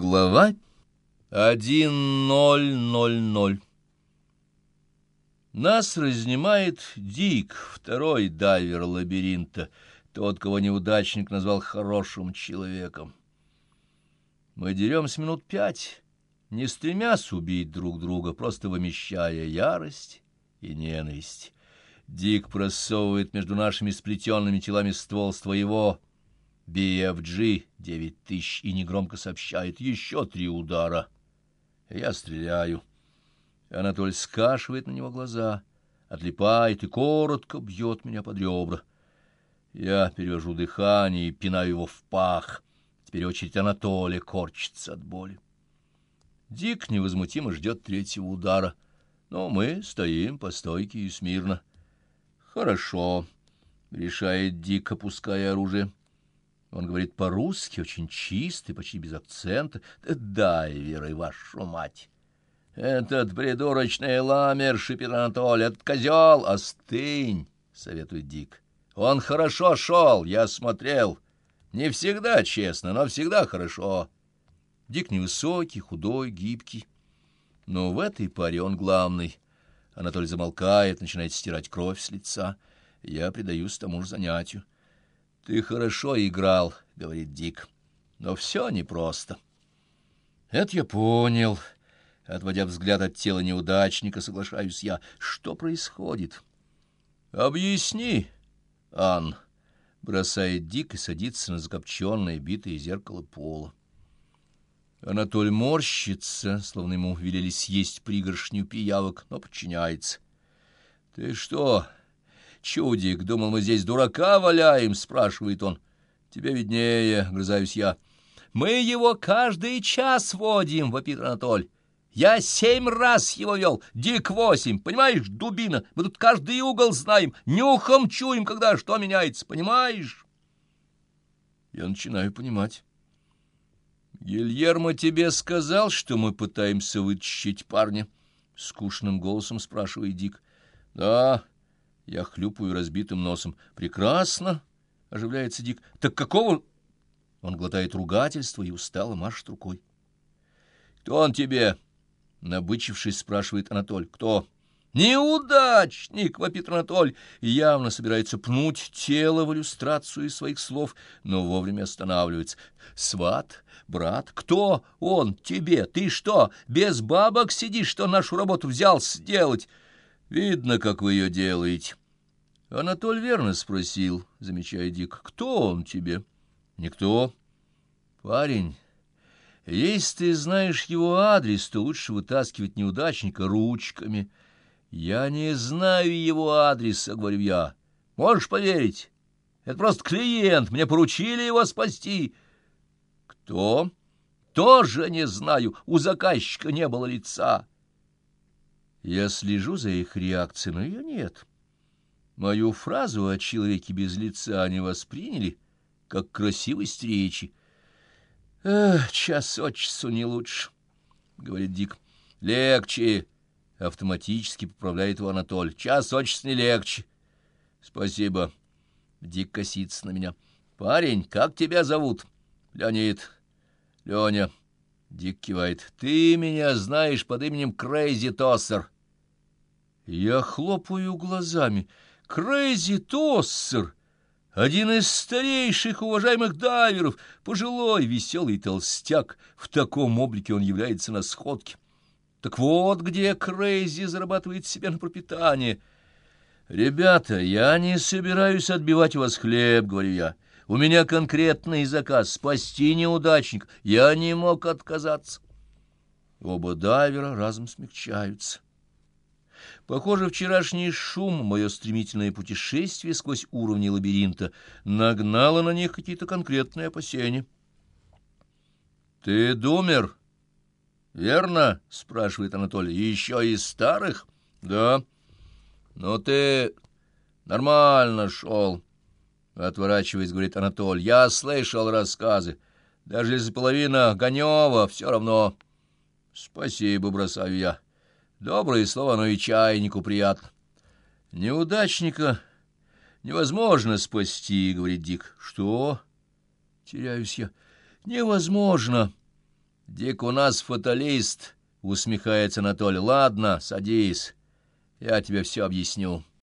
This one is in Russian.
Глава 1.000 Нас разнимает Дик, второй дайвер лабиринта, тот, кого неудачник назвал хорошим человеком. Мы деремся минут пять, не стремясь убить друг друга, просто вымещая ярость и ненависть. Дик просовывает между нашими сплетенными телами ствол своего BFG 9000 и негромко сообщает «Еще три удара». Я стреляю. Анатоль скашивает на него глаза, отлипает и коротко бьет меня под ребра. Я перевожу дыхание и пинаю его в пах. Теперь очередь Анатолия корчится от боли. Дик невозмутимо ждет третьего удара, но мы стоим по стойке и смирно. «Хорошо», — решает Дик, опуская оружие. Он говорит по-русски, очень чистый, почти без акцента. Дайверы, вашу мать! Этот придурочный ламер, шипит Анатолий, этот козел, остынь, советует Дик. Он хорошо шел, я смотрел. Не всегда честно, но всегда хорошо. Дик невысокий, худой, гибкий. Но в этой паре он главный. Анатолий замолкает, начинает стирать кровь с лица. Я предаюсь тому же занятию. «Ты хорошо играл», — говорит Дик, — «но все непросто». «Это я понял». Отводя взгляд от тела неудачника, соглашаюсь я. «Что происходит?» «Объясни, Ан», — бросает Дик и садится на закопченное битое зеркало пола. Анатоль морщится, словно ему велели съесть пригоршню пиявок, но подчиняется. — Ты что, Чудик, думал, мы здесь дурака валяем, спрашивает он. Тебе виднее, грызаюсь я. Мы его каждый час водим, вопит Анатоль. Я семь раз его вел, Дик восемь, понимаешь, дубина. Мы тут каждый угол знаем, нюхом чуем, когда что меняется, понимаешь? Я начинаю понимать. Гильермо тебе сказал, что мы пытаемся вытащить парня? Скучным голосом спрашивает Дик. Да, я хлюпаю разбитым носом. «Прекрасно!» — оживляется Дик. «Так какого...» Он глотает ругательство и устало машет рукой. «Кто он тебе?» — набычившись, спрашивает Анатоль. «Кто?» «Неудачник!» — вопит Анатоль, явно собирается пнуть тело в иллюстрацию своих слов, но вовремя останавливается. «Сват? Брат? Кто он тебе? Ты что, без бабок сидишь, что нашу работу взял сделать?» Видно, как вы ее делаете. Анатоль верно спросил, замечая Дик, кто он тебе? Никто. Парень, если ты знаешь его адрес, то лучше вытаскивать неудачника ручками. Я не знаю его адреса, говорю я. Можешь поверить? Это просто клиент, мне поручили его спасти. Кто? Тоже не знаю, у заказчика не было лица. Я слежу за их реакцией, но ее нет. Мою фразу о человеке без лица они восприняли, как красивость речи. «Эх, час от часу не лучше», — говорит Дик. «Легче», — автоматически поправляет его Анатоль. «Час от часу не легче». «Спасибо». Дик косится на меня. «Парень, как тебя зовут?» «Леонид». «Леня». Дик кивает. «Ты меня знаешь под именем Крейзи Тоссер». Я хлопаю глазами. «Крейзи Тоссер!» Один из старейших уважаемых дайверов, пожилой, веселый толстяк. В таком облике он является на сходке. Так вот, где Крейзи зарабатывает себе на пропитание. «Ребята, я не собираюсь отбивать у вас хлеб», — говорю я. У меня конкретный заказ — спасти неудачник. Я не мог отказаться. Оба дайвера разом смягчаются. Похоже, вчерашний шум, мое стремительное путешествие сквозь уровни лабиринта, нагнало на них какие-то конкретные опасения. — Ты думер? — Верно? — спрашивает Анатолий. — Еще из старых? — Да. — Но ты нормально шел. — Отворачиваясь, говорит Анатоль, я слышал рассказы. Даже если половина Гонева, все равно. Спасибо, бросаю я. Доброе слово, но и чайнику приятно. Неудачника невозможно спасти, говорит Дик. Что? Теряюсь я. Невозможно. Дик у нас фаталист, — усмехается Анатолий. — Ладно, садись, я тебе все объясню. —